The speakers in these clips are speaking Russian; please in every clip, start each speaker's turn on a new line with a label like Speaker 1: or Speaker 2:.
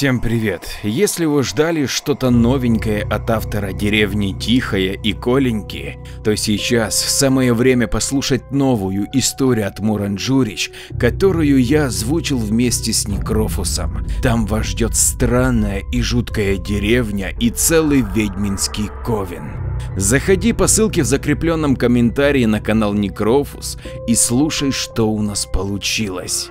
Speaker 1: Всем привет! Если вы ждали что-то новенькое от автора деревни Тихая и Коленьки, то сейчас самое время послушать новую историю от Муранджурич, которую я озвучил вместе с Некрофусом. Там вас ждет странная и жуткая деревня и целый ведьминский ковен. Заходи по ссылке в закрепленном комментарии на канал Некрофус и слушай, что у нас получилось.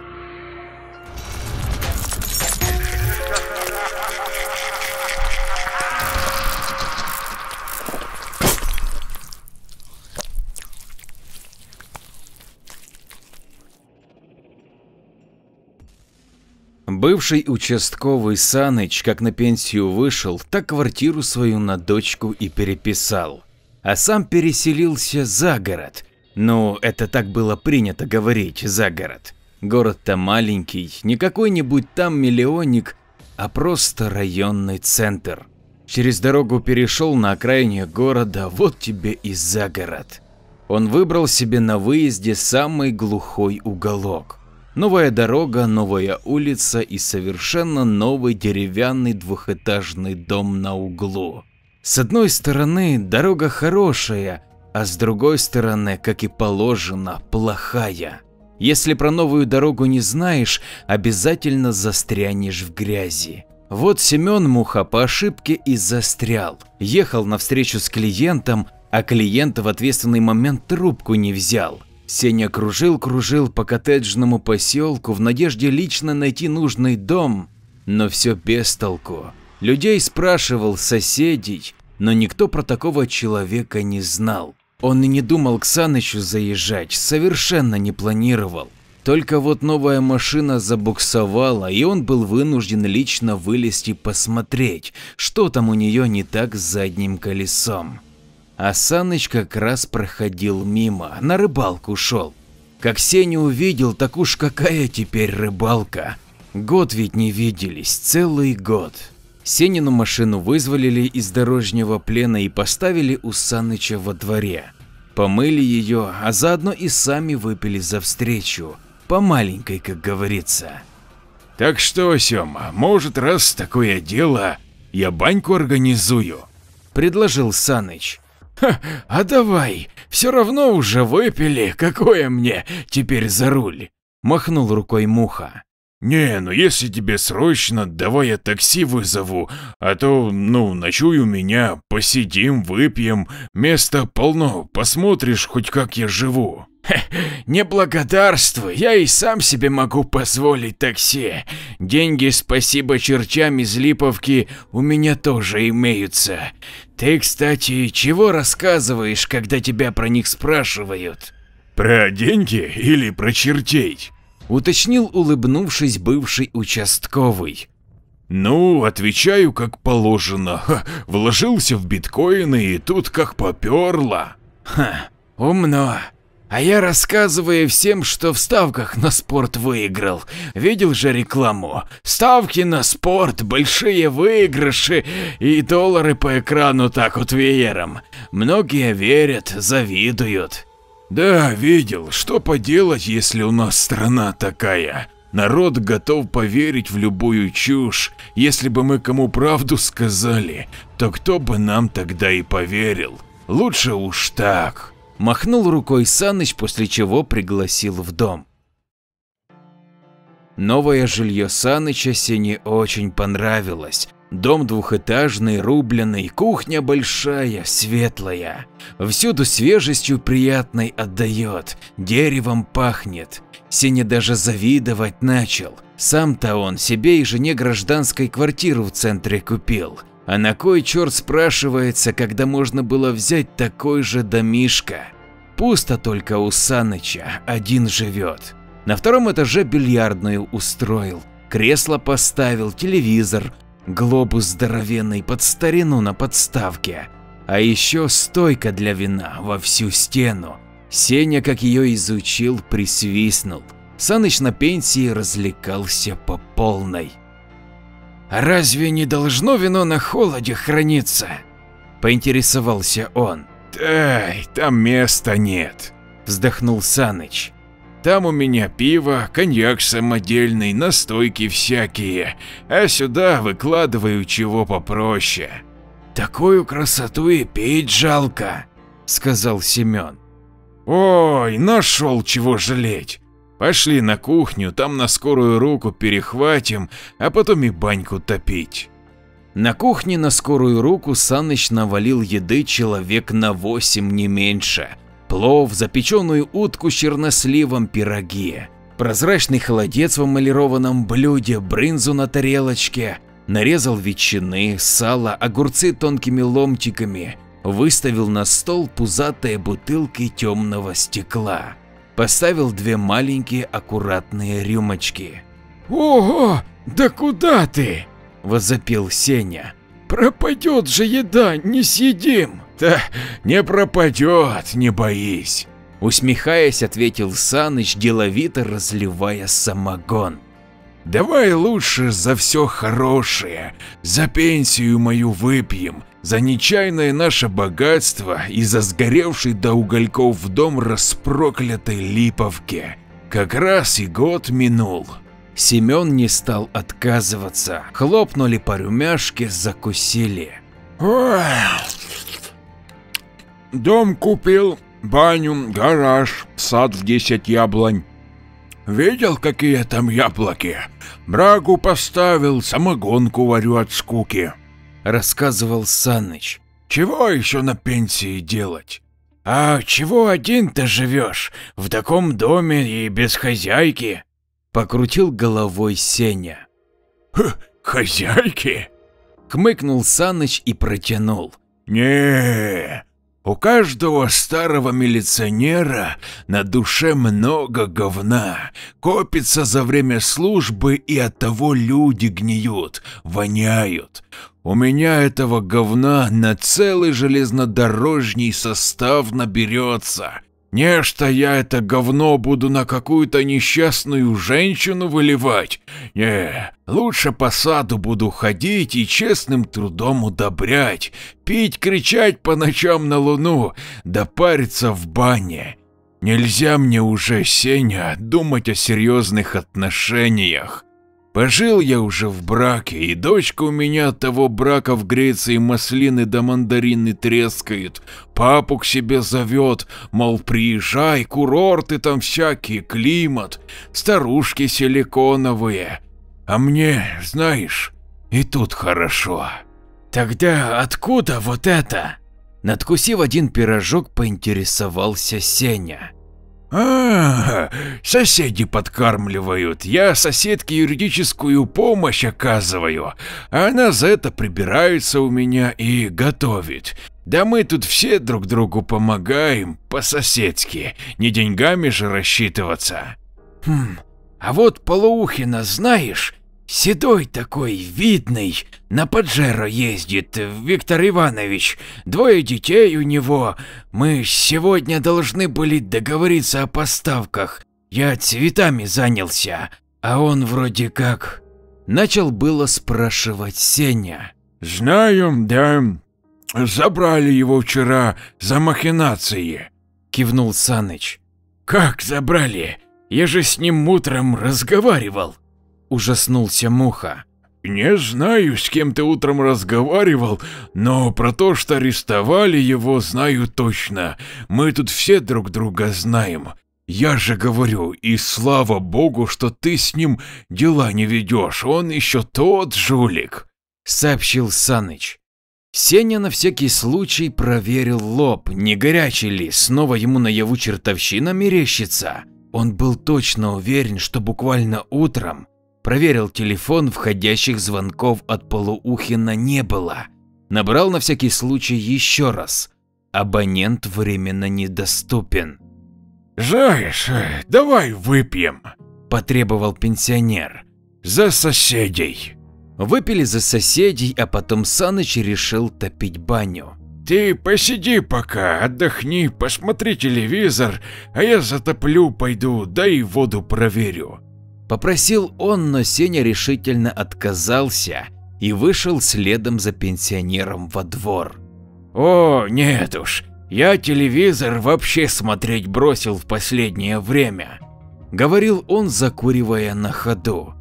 Speaker 1: Бывший участковый Саныч, как на пенсию вышел, так квартиру свою на дочку и переписал. А сам переселился за город. Ну, это так было принято говорить, за город. Город-то маленький, не какой-нибудь там миллионник, а просто районный центр. Через дорогу перешел на окраине города, вот тебе и за город. Он выбрал себе на выезде самый глухой уголок. Новая дорога, новая улица и совершенно новый деревянный двухэтажный дом на углу. С одной стороны дорога хорошая, а с другой стороны, как и положено, плохая. Если про новую дорогу не знаешь, обязательно застрянешь в грязи. Вот Семен Муха по ошибке и застрял. Ехал на встречу с клиентом, а клиент в ответственный момент трубку не взял. Сеня кружил-кружил по коттеджному поселку в надежде лично найти нужный дом, но все без толку. Людей спрашивал соседей, но никто про такого человека не знал. Он и не думал к Санычу заезжать, совершенно не планировал. Только вот новая машина забуксовала, и он был вынужден лично вылезти посмотреть, что там у нее не так с задним колесом. А Саныч как раз проходил мимо, на рыбалку шел. Как Сеня увидел, так уж какая теперь рыбалка. Год ведь не виделись, целый год. Сенину машину вызволили из дорожнего плена и поставили у Саныча во дворе. Помыли ее, а заодно и сами выпили за встречу. По маленькой, как говорится.
Speaker 2: Так что, Сема, может раз такое дело, я баньку организую?
Speaker 1: Предложил Саныч.
Speaker 2: Ха, а давай, все равно уже выпили, какое мне теперь за руль?
Speaker 1: Махнул рукой Муха.
Speaker 2: Не, ну если тебе срочно, давай я такси вызову, а то, ну, ночуй у меня, посидим, выпьем, места полно, посмотришь хоть как я живу.
Speaker 3: Не благодарствуй, я и сам себе могу позволить такси. Деньги, спасибо чертям из Липовки, у меня тоже имеются. Ты, кстати, чего рассказываешь, когда тебя про них спрашивают?
Speaker 2: Про деньги или про чертей?
Speaker 1: Уточнил, улыбнувшись, бывший участковый.
Speaker 2: Ну, отвечаю как положено. Вложился в биткоины и тут как поперло.
Speaker 3: Ха, умно. А я рассказываю всем, что в ставках на спорт выиграл. Видел же рекламу? Ставки на спорт, большие выигрыши и доллары по экрану так вот веером. Многие верят, завидуют.
Speaker 2: Да, видел. Что поделать, если у нас страна такая? Народ готов поверить в любую чушь. Если бы мы кому правду сказали, то кто бы нам тогда и поверил? Лучше уж так.
Speaker 1: Махнул рукой Саныч, после чего пригласил в дом. Новое жилье Саныча Сене очень понравилось. Дом двухэтажный, рубленый, кухня большая, светлая. Всюду свежестью приятной отдает, деревом пахнет. Сеня даже завидовать начал. Сам-то он себе и жене гражданской квартиру в центре купил. А на кой черт спрашивается, когда можно было взять такой же домишко? Пусто только у Саныча, один живет. На втором этаже бильярдную устроил, кресло поставил, телевизор, глобус здоровенный под старину на подставке. А еще стойка для вина во всю стену. Сеня, как ее изучил, присвистнул. Саныч на пенсии развлекался по полной.
Speaker 3: «Разве не должно вино на холоде храниться?» – поинтересовался он.
Speaker 2: «Ай, там места нет», –
Speaker 1: вздохнул Саныч.
Speaker 2: Там у меня пиво, коньяк самодельный, настойки всякие, а сюда выкладываю чего попроще.
Speaker 3: Такую красоту и пить жалко, сказал Семен.
Speaker 2: Ой, нашел чего жалеть. Пошли на кухню, там на скорую руку перехватим, а потом и баньку топить.
Speaker 1: На кухне на скорую руку Саныч навалил еды человек на восемь не меньше. Плов, запеченную утку с черносливом, пироги, прозрачный холодец в эмалированном блюде, брынзу на тарелочке, нарезал ветчины, сало, огурцы тонкими ломтиками, выставил на стол пузатые бутылки темного стекла, поставил две маленькие аккуратные рюмочки.
Speaker 3: «Ого, да куда ты?» – возопил Сеня. «Пропадет же еда, не съедим!»
Speaker 2: «Да не пропадет, не боись!»
Speaker 1: Усмехаясь, ответил Саныч, деловито разливая самогон.
Speaker 2: Давай лучше за все хорошее, за пенсию мою выпьем, за нечаянное наше богатство и за сгоревший до угольков в дом распроклятой Липовки. Как раз и год минул.
Speaker 1: Семен не стал отказываться, хлопнули по рюмяшке, закусили.
Speaker 2: Дом купил, баню, гараж, сад в десять яблонь. Видел, какие там яблоки? Брагу поставил, самогонку варю от скуки.
Speaker 1: Рассказывал Саныч.
Speaker 2: Чего еще на пенсии делать?
Speaker 3: А чего один-то живешь? В таком доме и без хозяйки?
Speaker 1: Покрутил головой Сеня.
Speaker 2: Хозяйки?
Speaker 1: Хмыкнул Саныч и протянул.
Speaker 2: Не, у каждого старого милиционера на душе много говна, копится за время службы и от того люди гниют, воняют. У меня этого говна на целый железнодорожний состав наберется. Не что я это говно буду на какую-то несчастную женщину выливать. Не, лучше по саду буду ходить и честным трудом удобрять, пить, кричать по ночам на луну, да париться в бане. Нельзя мне уже, Сеня, думать о серьезных отношениях. Пожил я уже в браке, и дочка у меня от того брака в Греции маслины да мандарины трескает. Папу к себе зовет, мол, приезжай, курорты там всякие, климат, старушки силиконовые. А мне, знаешь, и тут хорошо.
Speaker 3: Тогда откуда вот это?
Speaker 1: Надкусив один пирожок, поинтересовался Сеня.
Speaker 2: А, соседи подкармливают. Я соседке юридическую помощь оказываю. Она за это прибирается у меня и готовит. Да мы тут все друг другу помогаем, по-соседски, не деньгами же рассчитываться.
Speaker 3: Хм, а вот Полуухина знаешь? Седой такой, видный, на Паджеро ездит, Виктор Иванович, двое детей у него. Мы сегодня должны были договориться о поставках. Я цветами занялся, а он вроде как...
Speaker 1: Начал было спрашивать Сеня.
Speaker 2: Знаю, да, забрали его вчера за махинации.
Speaker 1: Кивнул Саныч.
Speaker 3: Как забрали? Я же с ним утром разговаривал.
Speaker 1: Ужаснулся Муха.
Speaker 2: «Не знаю, с кем ты утром разговаривал, но про то, что арестовали его, знаю точно. Мы тут все друг друга знаем. Я же говорю, и слава богу, что ты с ним дела не ведешь, он еще тот жулик», —
Speaker 1: сообщил Саныч. Сеня на всякий случай проверил лоб, не горячий ли, снова ему наяву чертовщина мерещится. Он был точно уверен, что буквально утром Проверил телефон, входящих звонков от Полуухина не было. Набрал на всякий случай еще раз. Абонент временно недоступен.
Speaker 2: «Знаешь, давай выпьем», –
Speaker 1: потребовал пенсионер.
Speaker 2: «За соседей».
Speaker 1: Выпили за соседей, а потом Саныч решил топить баню.
Speaker 2: «Ты посиди пока, отдохни, посмотри телевизор, а я затоплю, пойду, да и воду проверю».
Speaker 1: Попросил он, но Сеня решительно отказался и вышел следом за пенсионером во двор.
Speaker 3: О, нет уж, я телевизор вообще смотреть бросил в последнее время.
Speaker 1: говорил он, закуривая на ходу.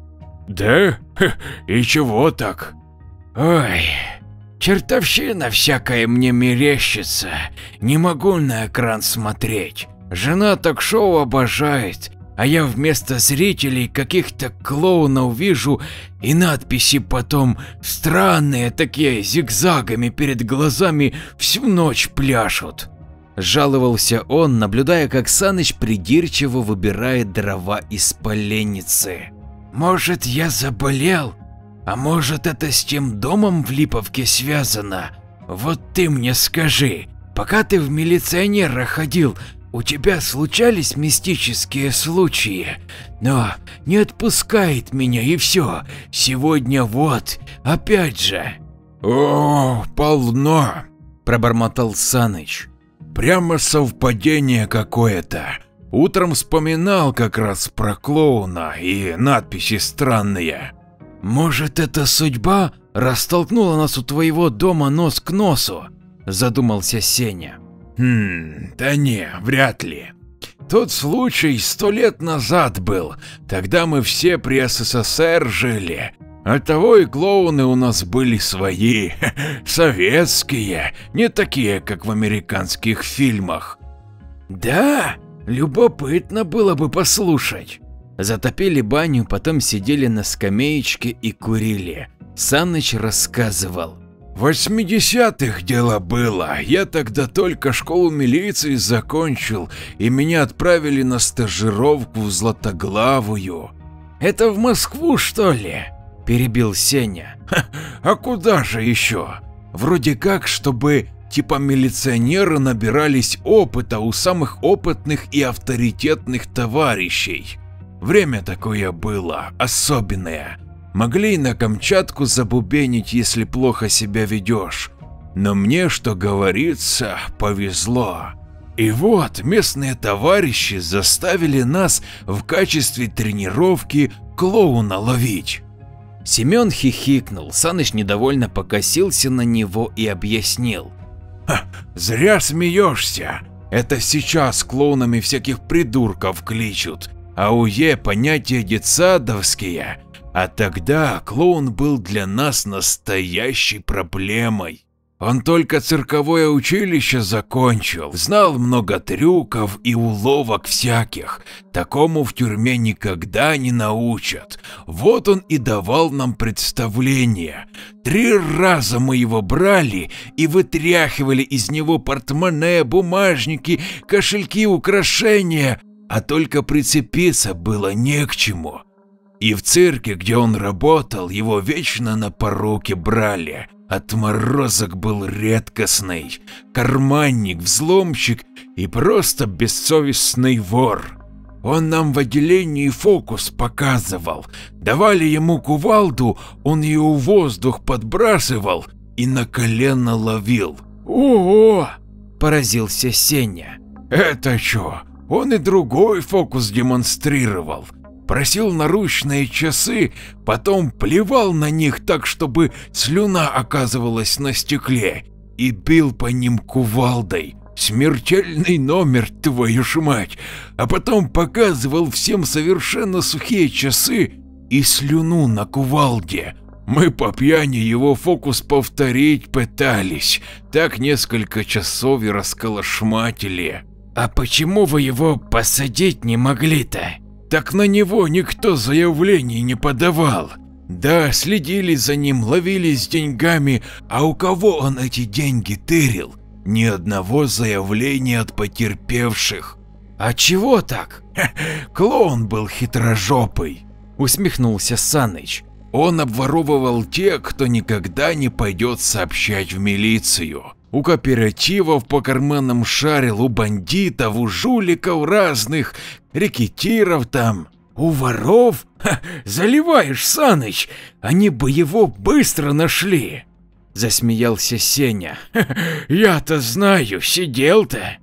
Speaker 2: Да? И чего так?
Speaker 3: Ой, чертовщина всякая мне мерещится, не могу на экран смотреть. Жена ток-шоу обожает, а я вместо зрителей каких-то клоунов вижу и надписи потом странные такие зигзагами перед глазами всю ночь пляшут.
Speaker 1: Жаловался он, наблюдая, как Саныч придирчиво выбирает дрова из поленницы.
Speaker 3: Может, я заболел? А может, это с тем домом в Липовке связано? Вот ты мне скажи, пока ты в милиционера ходил, у тебя случались мистические случаи? Но не отпускает меня и все. Сегодня вот, опять же.
Speaker 2: О, полно,
Speaker 1: пробормотал Саныч.
Speaker 2: Прямо совпадение какое-то. Утром вспоминал как раз про клоуна и надписи странные.
Speaker 3: Может, это судьба растолкнула нас у твоего дома нос к носу? Задумался Сеня.
Speaker 2: Хм, да не, вряд ли. Тот случай сто лет назад был, тогда мы все при СССР жили. Оттого и клоуны у нас были свои, советские, не такие, как в американских фильмах.
Speaker 3: Да, любопытно было бы послушать.
Speaker 1: Затопили баню, потом сидели на скамеечке и курили. Саныч рассказывал.
Speaker 2: В 80-х дело было. Я тогда только школу милиции закончил, и меня отправили на стажировку в Златоглавую.
Speaker 3: Это в Москву, что ли? Перебил Сеня.
Speaker 2: А куда же еще? Вроде как, чтобы типа милиционеры набирались опыта у самых опытных и авторитетных товарищей. Время такое было, особенное. Могли и на Камчатку забубенить, если плохо себя ведешь. Но мне, что говорится, повезло. И вот местные товарищи заставили нас в качестве тренировки клоуна ловить.
Speaker 1: Семен хихикнул, Саныч недовольно покосился на него и объяснил.
Speaker 2: «Зря смеешься. Это сейчас клоунами всяких придурков кличут, а УЕ понятия детсадовские. А тогда клоун был для нас настоящей проблемой. Он только цирковое училище закончил, знал много трюков и уловок всяких. Такому в тюрьме никогда не научат. Вот он и давал нам представление. Три раза мы его брали и вытряхивали из него портмоне, бумажники, кошельки, украшения, а только прицепиться было не к чему. И в цирке, где он работал, его вечно на поруки брали. Отморозок был редкостный, карманник, взломщик и просто бессовестный вор. Он нам в отделении фокус показывал. Давали ему кувалду, он ее в воздух подбрасывал и на колено ловил.
Speaker 3: Ого! Поразился Сеня.
Speaker 2: Это что? Он и другой фокус демонстрировал просил наручные часы, потом плевал на них так, чтобы слюна оказывалась на стекле, и бил по ним кувалдой. Смертельный номер, твою ж мать, а потом показывал всем совершенно сухие часы и слюну на кувалде. Мы по пьяни его фокус повторить пытались, так несколько часов и расколошматили.
Speaker 3: А почему вы его посадить не могли-то?
Speaker 2: Так на него никто заявлений не подавал. Да, следили за ним, ловили с деньгами, а у кого он эти деньги тырил? Ни одного заявления от потерпевших.
Speaker 3: А чего так?
Speaker 2: клоун был хитрожопый.
Speaker 1: Усмехнулся Саныч.
Speaker 2: Он обворовывал тех, кто никогда не пойдет сообщать в милицию. У кооперативов по карманам шарил, у бандитов, у жуликов разных, рекетиров там.
Speaker 3: У воров? Ха, заливаешь, Саныч, они бы его быстро нашли. Засмеялся Сеня. Я-то знаю, сидел-то.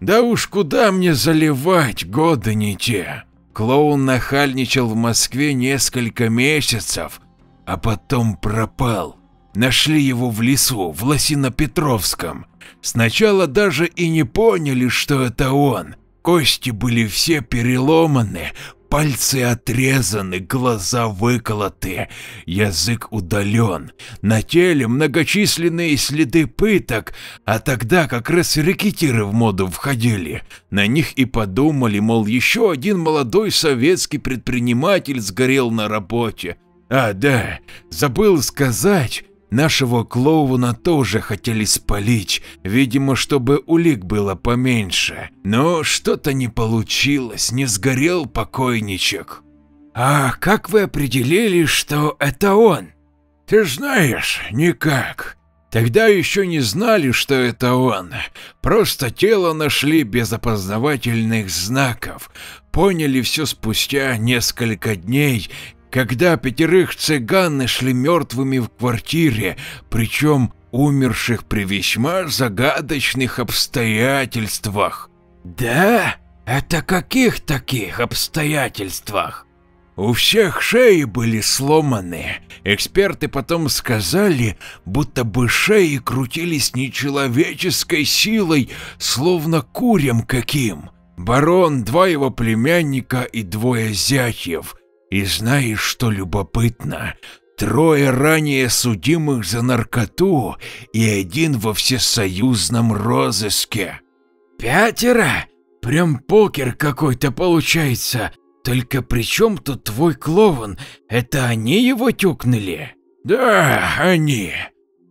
Speaker 2: Да уж куда мне заливать, годы не те. Клоун нахальничал в Москве несколько месяцев, а потом пропал. Нашли его в лесу, в Лосино-Петровском. Сначала даже и не поняли, что это он. Кости были все переломаны, пальцы отрезаны, глаза выколоты, язык удален, на теле многочисленные следы пыток, а тогда как раз рекетиры в моду входили. На них и подумали, мол, еще один молодой советский предприниматель сгорел на работе. А, да, забыл сказать, Нашего клоуна тоже хотели спалить, видимо, чтобы улик было поменьше. Но что-то не получилось, не сгорел покойничек.
Speaker 3: А как вы определили, что это он?
Speaker 2: Ты знаешь, никак. Тогда еще не знали, что это он. Просто тело нашли без опознавательных знаков. Поняли все спустя несколько дней, когда пятерых цыган нашли мертвыми в квартире, причем умерших при весьма загадочных обстоятельствах.
Speaker 3: Да? Это каких таких обстоятельствах?
Speaker 2: У всех шеи были сломаны. Эксперты потом сказали, будто бы шеи крутились нечеловеческой силой, словно курем каким. Барон, два его племянника и двое зятьев. И знаешь, что любопытно? Трое ранее судимых за наркоту и один во всесоюзном розыске.
Speaker 3: Пятеро? Прям покер какой-то получается. Только при чем тут твой клоун? Это они его тюкнули?
Speaker 2: Да, они.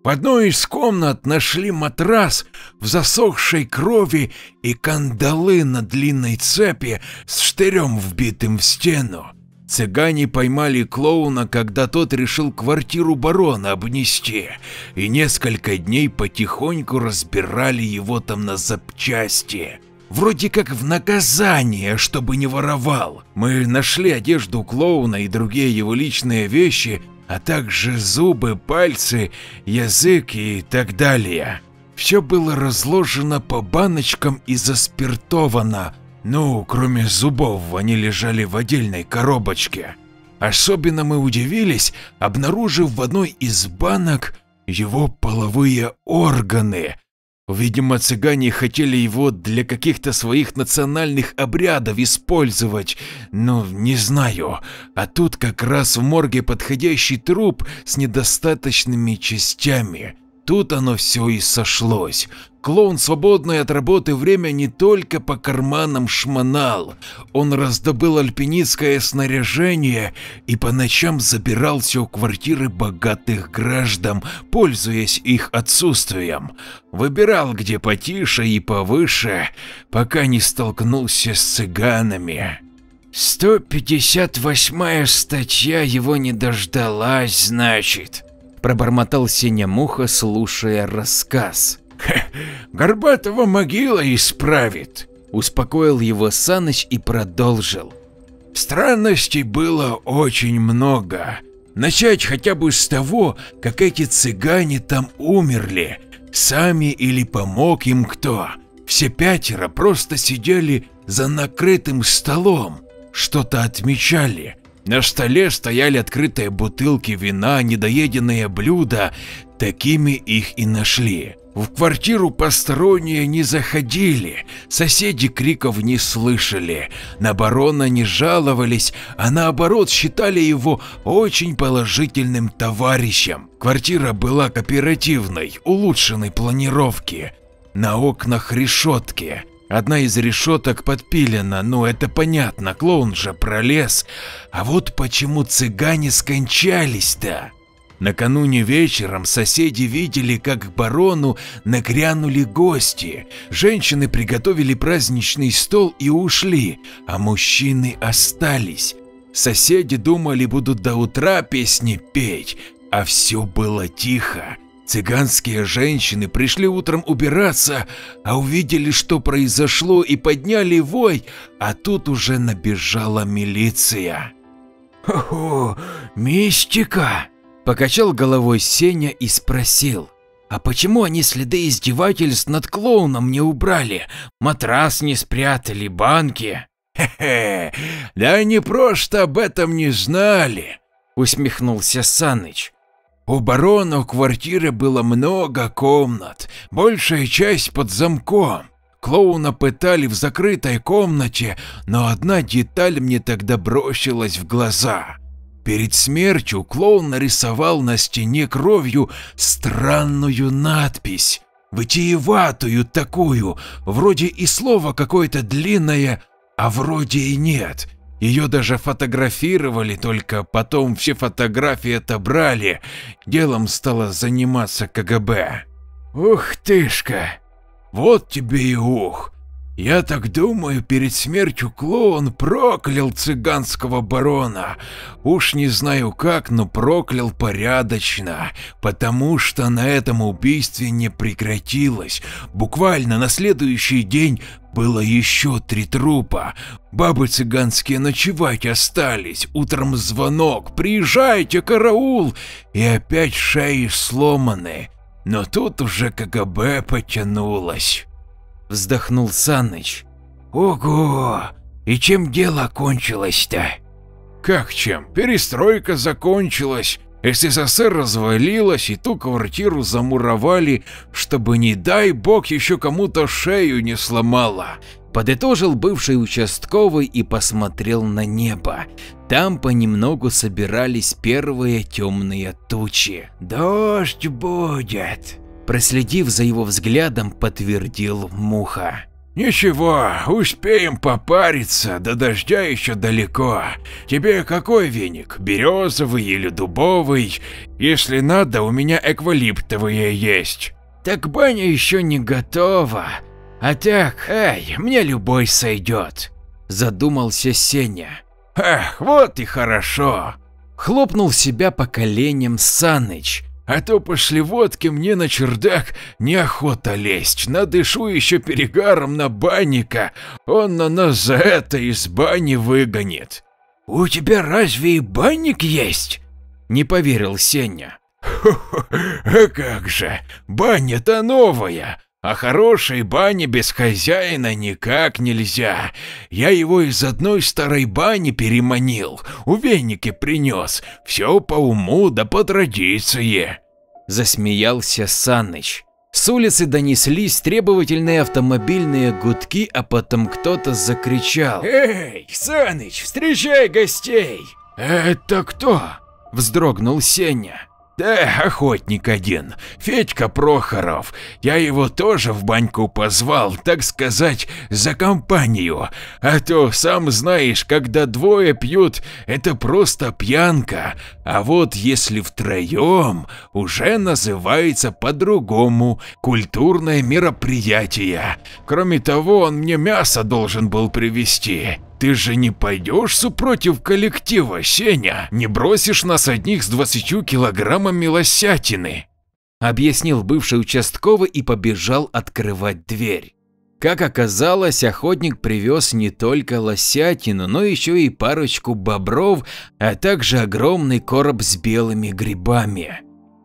Speaker 2: В одной из комнат нашли матрас в засохшей крови и кандалы на длинной цепи с штырем вбитым в стену. Цыгане поймали клоуна, когда тот решил квартиру барона обнести, и несколько дней потихоньку разбирали его там на запчасти. Вроде как в наказание, чтобы не воровал. Мы нашли одежду клоуна и другие его личные вещи, а также зубы, пальцы, язык и так далее. Все было разложено по баночкам и заспиртовано, ну, кроме зубов, они лежали в отдельной коробочке. Особенно мы удивились, обнаружив в одной из банок его половые органы. Видимо, цыгане хотели его для каких-то своих национальных обрядов использовать, но не знаю. А тут как раз в морге подходящий труп с недостаточными частями. Тут оно все и сошлось. Клоун свободное от работы время не только по карманам шмонал, он раздобыл альпинистское снаряжение и по ночам забирался у квартиры богатых граждан, пользуясь их отсутствием. Выбирал где потише и повыше, пока не столкнулся с цыганами.
Speaker 3: 158-я статья его не дождалась, значит пробормотал Сеня Муха, слушая рассказ.
Speaker 2: Горбатого могила исправит,
Speaker 3: успокоил его Саныч и продолжил.
Speaker 2: Странностей было очень много. Начать хотя бы с того, как эти цыгане там умерли, сами или помог им кто. Все пятеро просто сидели за накрытым столом, что-то отмечали, на столе стояли открытые бутылки вина, недоеденные блюда, такими их и нашли. В квартиру посторонние не заходили, соседи криков не слышали, на барона не жаловались, а наоборот считали его очень положительным товарищем. Квартира была кооперативной, улучшенной планировки, на окнах решетки, Одна из решеток подпилена, ну это понятно, клоун же пролез. А вот почему цыгане скончались-то? Накануне вечером соседи видели, как к барону нагрянули гости. Женщины приготовили праздничный стол и ушли, а мужчины остались. Соседи думали, будут до утра песни петь, а все было тихо. Цыганские женщины пришли утром убираться, а увидели, что произошло, и подняли вой, а тут уже набежала милиция.
Speaker 3: «Хо-хо, мистика!» – покачал головой Сеня и спросил. «А почему они следы издевательств над клоуном не убрали? Матрас не спрятали, банки?»
Speaker 2: «Хе-хе, да они просто об этом не знали», –
Speaker 3: усмехнулся Саныч.
Speaker 2: У барона в квартире было много комнат, большая часть под замком. Клоуна пытали в закрытой комнате, но одна деталь мне тогда бросилась в глаза. Перед смертью клоун нарисовал на стене кровью странную надпись, вытиеватую такую, вроде и слово какое-то длинное, а вроде и нет. Ее даже фотографировали, только потом все фотографии отобрали, делом стало заниматься КГБ. Ух тышка, вот тебе и ух. Я так думаю, перед смертью клоун проклял цыганского барона. Уж не знаю как, но проклял порядочно, потому что на этом убийстве не прекратилось. Буквально на следующий день было еще три трупа. Бабы цыганские ночевать остались. Утром звонок. Приезжайте, караул! И опять шеи сломаны. Но тут уже КГБ потянулось.
Speaker 3: Вздохнул Саныч.
Speaker 2: Ого! И чем дело кончилось-то? Как чем? Перестройка закончилась. СССР развалилась и ту квартиру замуровали, чтобы не дай бог еще кому-то шею не сломала.
Speaker 3: Подытожил бывший участковый и посмотрел на небо. Там понемногу собирались первые темные тучи.
Speaker 2: «Дождь будет»,
Speaker 3: проследив за его взглядом, подтвердил Муха.
Speaker 2: «Ничего, успеем попариться, до дождя еще далеко. Тебе какой веник, березовый или дубовый? Если надо, у меня эквалиптовые есть».
Speaker 3: «Так баня еще не готова. А так, эй, мне любой сойдет», – задумался Сеня.
Speaker 2: «Эх, вот и хорошо», –
Speaker 3: хлопнул себя по коленям Саныч
Speaker 2: а то после водки мне на чердак неохота лезть, надышу еще перегаром на банника, он на нас за это из бани выгонит.
Speaker 3: У тебя разве и банник есть? Не поверил Сеня.
Speaker 2: А как же, баня-то новая, а хорошей бани без хозяина никак нельзя. Я его из одной старой бани переманил, у веники принес. Все по уму да по традиции.
Speaker 3: Засмеялся Саныч. С улицы донеслись требовательные автомобильные гудки, а потом кто-то закричал.
Speaker 2: «Эй, Саныч, встречай гостей!»
Speaker 3: «Это кто?» – вздрогнул Сеня.
Speaker 2: Да, охотник один, Федька Прохоров. Я его тоже в баньку позвал, так сказать, за компанию. А то, сам знаешь, когда двое пьют, это просто пьянка. А вот если втроем, уже называется по-другому, культурное мероприятие. Кроме того, он мне мясо должен был привезти. Ты же не пойдешь супротив коллектива, Сеня, не бросишь нас одних с 20 килограммами лосятины.
Speaker 3: Объяснил бывший участковый и побежал открывать дверь. Как оказалось, охотник привез не только лосятину, но еще и парочку бобров, а также огромный короб с белыми грибами.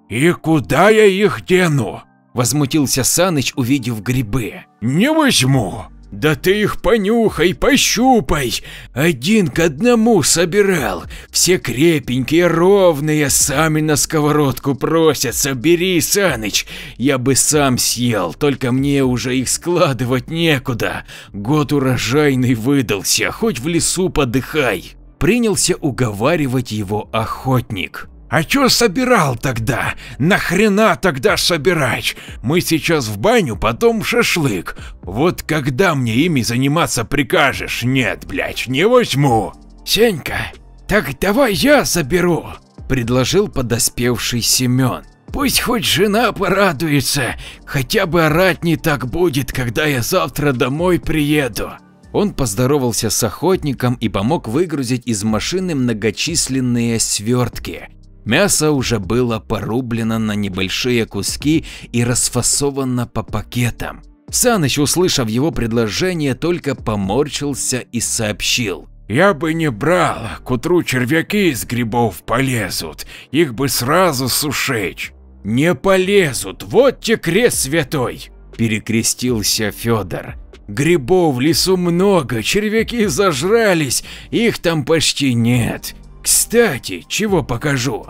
Speaker 2: «И куда я их дену?»
Speaker 3: – возмутился Саныч, увидев грибы.
Speaker 2: «Не возьму!»
Speaker 3: Да ты их понюхай, пощупай. Один к одному собирал. Все крепенькие, ровные, сами на сковородку просятся. Бери, Саныч. Я бы сам съел, только мне уже их складывать некуда. Год урожайный выдался, хоть в лесу подыхай. Принялся уговаривать его охотник.
Speaker 2: А чё собирал тогда? Нахрена тогда собирать? Мы сейчас в баню, потом шашлык. Вот когда мне ими заниматься прикажешь? Нет, блядь, не возьму.
Speaker 3: Сенька, так давай я заберу, предложил подоспевший Семен. Пусть хоть жена порадуется, хотя бы орать не так будет, когда я завтра домой приеду. Он поздоровался с охотником и помог выгрузить из машины многочисленные свертки, Мясо уже было порублено на небольшие куски и расфасовано по пакетам. Саныч, услышав его предложение, только поморщился и сообщил.
Speaker 2: «Я бы не брал, к утру червяки из грибов полезут, их бы сразу сушить».
Speaker 3: «Не полезут, вот те крест святой!» – перекрестился Федор. «Грибов в лесу много, червяки зажрались, их там почти нет. Кстати, чего покажу?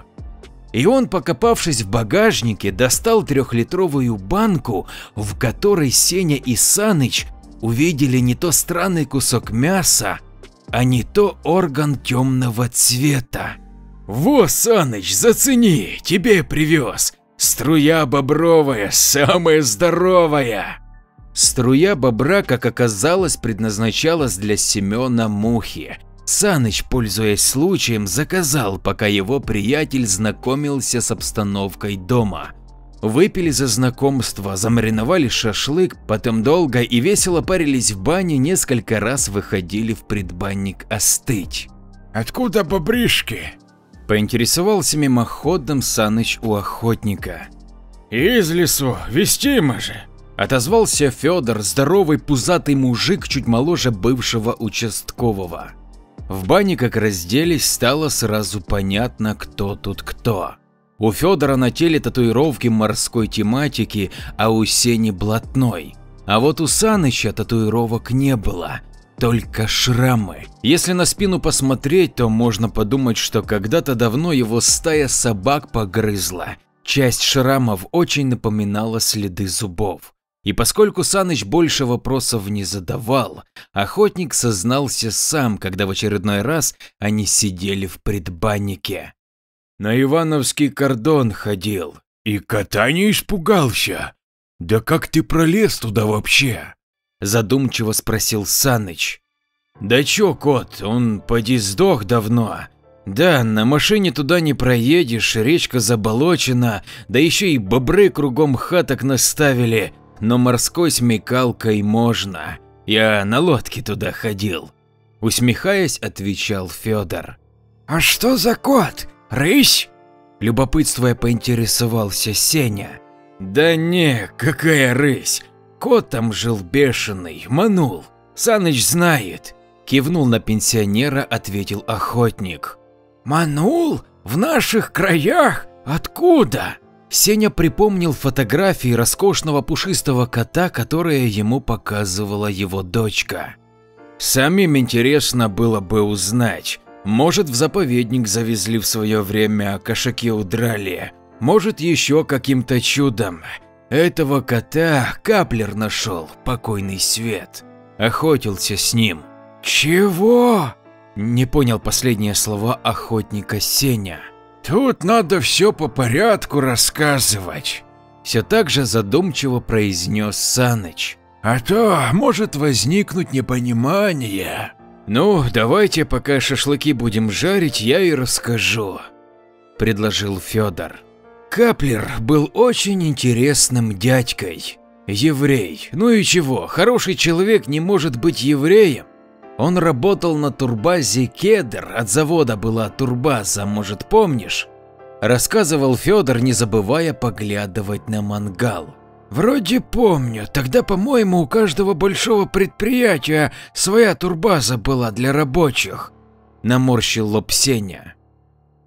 Speaker 3: И он, покопавшись в багажнике, достал трехлитровую банку, в которой Сеня и Саныч
Speaker 1: увидели не то странный кусок мяса, а не то орган темного цвета. «Во, Саныч, зацени, тебе привез! Струя бобровая, самая здоровая!» Струя бобра, как оказалось, предназначалась для Семена Мухи. Саныч, пользуясь случаем, заказал, пока его приятель знакомился с обстановкой дома. Выпили за знакомство, замариновали шашлык, потом долго и весело парились в бане, несколько раз выходили в предбанник остыть.
Speaker 2: «Откуда бобришки?»
Speaker 1: – поинтересовался мимоходом Саныч у охотника.
Speaker 3: «Из лесу, вестимо же!»
Speaker 1: – отозвался Федор, здоровый пузатый мужик, чуть моложе бывшего участкового. В бане как разделись, стало сразу понятно, кто тут кто. У Федора на теле татуировки морской тематики, а у Сени блатной. А вот у Саныча татуировок не было, только шрамы. Если на спину посмотреть, то можно подумать, что когда-то давно его стая собак погрызла. Часть шрамов очень напоминала следы зубов. И поскольку Саныч больше вопросов не задавал, охотник сознался сам, когда в очередной раз они сидели в предбаннике.
Speaker 3: На Ивановский кордон ходил.
Speaker 2: И кота не испугался? Да как ты пролез туда вообще?
Speaker 1: Задумчиво спросил Саныч.
Speaker 3: Да чё, кот, он поди сдох давно. Да, на машине туда не проедешь, речка заболочена, да еще и бобры кругом хаток наставили, но морской смекалкой можно. Я на лодке туда ходил. Усмехаясь, отвечал Федор.
Speaker 4: А что за кот? Рысь?
Speaker 1: Любопытствуя поинтересовался Сеня.
Speaker 3: Да не, какая рысь. Кот там жил бешеный, манул. Саныч знает.
Speaker 1: Кивнул на пенсионера, ответил охотник.
Speaker 4: Манул? В наших краях? Откуда?
Speaker 1: Сеня припомнил фотографии роскошного пушистого кота, которые ему показывала его дочка.
Speaker 3: Самим интересно было бы узнать, может, в заповедник завезли в свое время, а кошаки удрали. Может, еще каким-то чудом. Этого кота Каплер нашел, покойный свет. Охотился с ним.
Speaker 4: Чего?
Speaker 1: Не понял последние слова охотника Сеня.
Speaker 4: Тут надо все по порядку рассказывать.
Speaker 1: Все так же задумчиво произнес Саныч.
Speaker 4: А то может возникнуть непонимание.
Speaker 3: «Ну, давайте, пока шашлыки будем жарить, я и расскажу», – предложил Федор.
Speaker 1: Каплер был очень интересным дядькой. Еврей. Ну и чего, хороший человек не может быть евреем. Он работал на турбазе Кедр, от завода была турбаза, может помнишь? Рассказывал Федор, не забывая поглядывать на мангал.
Speaker 4: Вроде помню, тогда, по-моему, у каждого большого предприятия своя турбаза была для рабочих.
Speaker 1: Наморщил лоб Сеня.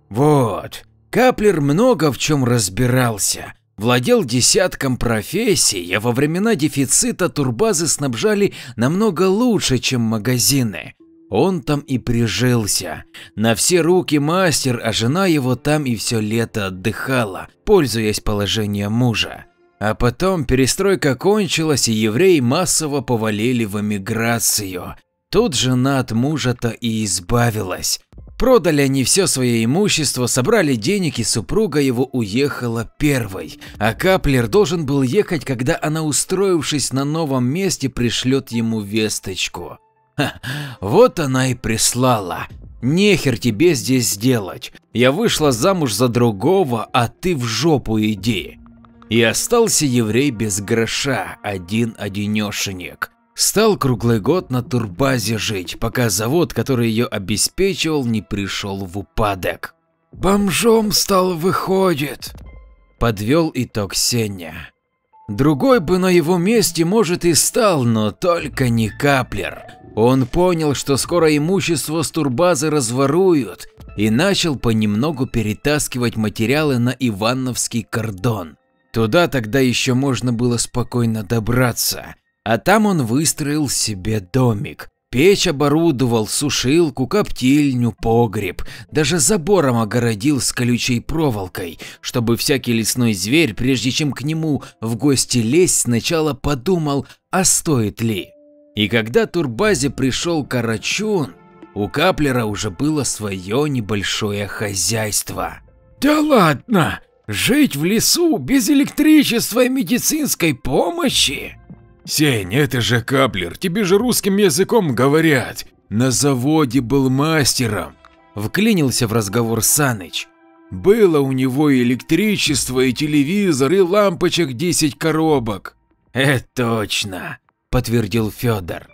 Speaker 1: Вот, Каплер много в чем разбирался. Владел десятком профессий, а во времена дефицита турбазы снабжали намного лучше, чем магазины. Он там и прижился. На все руки мастер, а жена его там и все лето отдыхала, пользуясь положением мужа. А потом перестройка кончилась, и евреи массово повалили в эмиграцию. Тут жена от мужа-то и избавилась. Продали они все свое имущество, собрали денег, и супруга его уехала первой. А Каплер должен был ехать, когда она, устроившись на новом месте, пришлет ему весточку. Ха, вот она и прислала. Нехер тебе здесь сделать. Я вышла замуж за другого, а ты в жопу иди. И остался еврей без гроша, один-одинешенек. Стал круглый год на турбазе жить, пока завод, который ее обеспечивал, не пришел в упадок.
Speaker 4: «Бомжом стал, выходит», –
Speaker 1: подвел итог Сеня. Другой бы на его месте, может, и стал, но только не Каплер. Он понял, что скоро имущество с турбазы разворуют, и начал понемногу перетаскивать материалы на Ивановский кордон. Туда тогда еще можно было спокойно добраться, а там он выстроил себе домик. Печь оборудовал, сушилку, коптильню, погреб, даже забором огородил с колючей проволокой, чтобы всякий лесной зверь, прежде чем к нему в гости лезть, сначала подумал, а стоит ли. И когда турбазе пришел Карачун, у Каплера уже было свое небольшое хозяйство.
Speaker 4: Да ладно, жить в лесу без электричества и медицинской помощи?
Speaker 2: Сень, это же Каплер, тебе же русским языком говорят. На заводе был мастером.
Speaker 1: Вклинился в разговор Саныч.
Speaker 2: Было у него и электричество, и телевизор, и лампочек 10 коробок.
Speaker 1: Это точно, подтвердил Федор.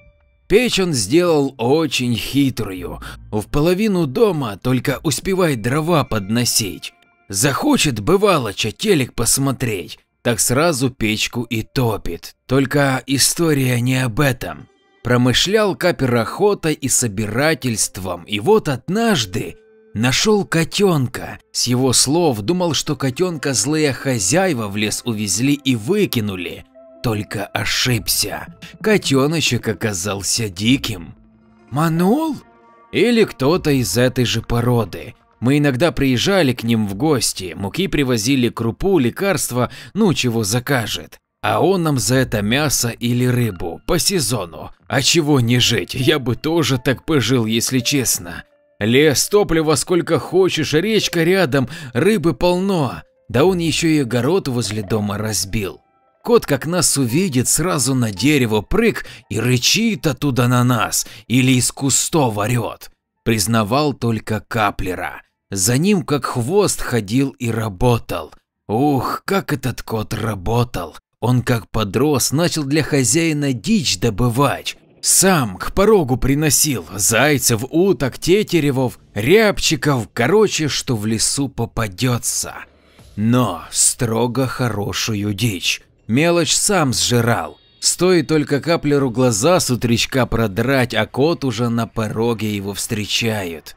Speaker 1: Печь он сделал очень хитрую, в половину дома только успевает дрова подносить. Захочет бывало телек посмотреть, так сразу печку и топит. Только история не об этом. Промышлял Капер охотой и собирательством, и вот однажды нашел котенка. С его слов думал, что котенка злые хозяева в лес увезли и выкинули. Только ошибся. Котеночек оказался диким.
Speaker 4: Манул?
Speaker 1: Или кто-то из этой же породы. Мы иногда приезжали к ним в гости, муки привозили крупу, лекарства, ну чего закажет. А он нам за это мясо или рыбу, по сезону. А чего не жить, я бы тоже так пожил, если честно. Лес, топливо сколько хочешь, речка рядом, рыбы полно. Да он еще и огород возле дома разбил. Кот как нас увидит, сразу на дерево прыг и рычит оттуда на нас или из кустов орет. Признавал только Каплера. За ним как хвост ходил и работал. Ух, как этот кот работал. Он как подрос, начал для хозяина дичь добывать. Сам к порогу приносил зайцев, уток, тетеревов, рябчиков, короче, что в лесу попадется. Но строго хорошую дичь. Мелочь сам сжирал. Стоит только каплеру глаза с утречка продрать, а кот уже на пороге его встречает.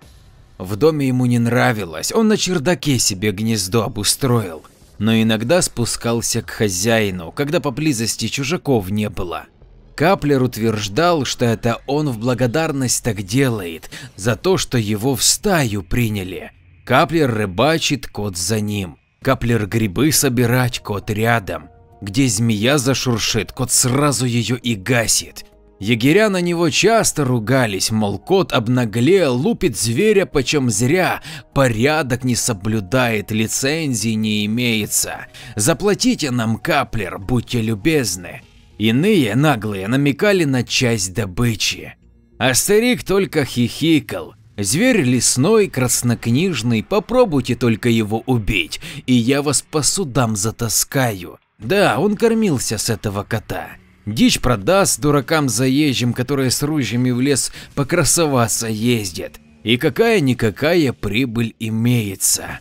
Speaker 1: В доме ему не нравилось, он на чердаке себе гнездо обустроил но иногда спускался к хозяину, когда поблизости чужаков не было. Каплер утверждал, что это он в благодарность так делает, за то, что его в стаю приняли. Каплер рыбачит, кот за ним. Каплер грибы собирать, кот рядом. Где змея зашуршит, кот сразу ее и гасит. Егеря на него часто ругались, мол, кот обнаглел, лупит зверя почем зря, порядок не соблюдает, лицензии не имеется. Заплатите нам, каплер, будьте любезны. Иные наглые намекали на часть добычи. А старик только хихикал. Зверь лесной, краснокнижный, попробуйте только его убить, и я вас по судам затаскаю. Да, он кормился с этого кота. Дичь продаст дуракам заезжим, которые с ружьями в лес покрасоваться ездят. И какая-никакая прибыль имеется.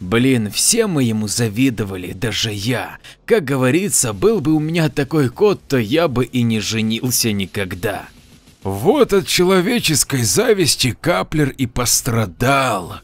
Speaker 1: Блин, все мы ему завидовали, даже я. Как говорится, был бы у меня такой кот, то я бы и не женился никогда.
Speaker 2: Вот от человеческой зависти Каплер и пострадал.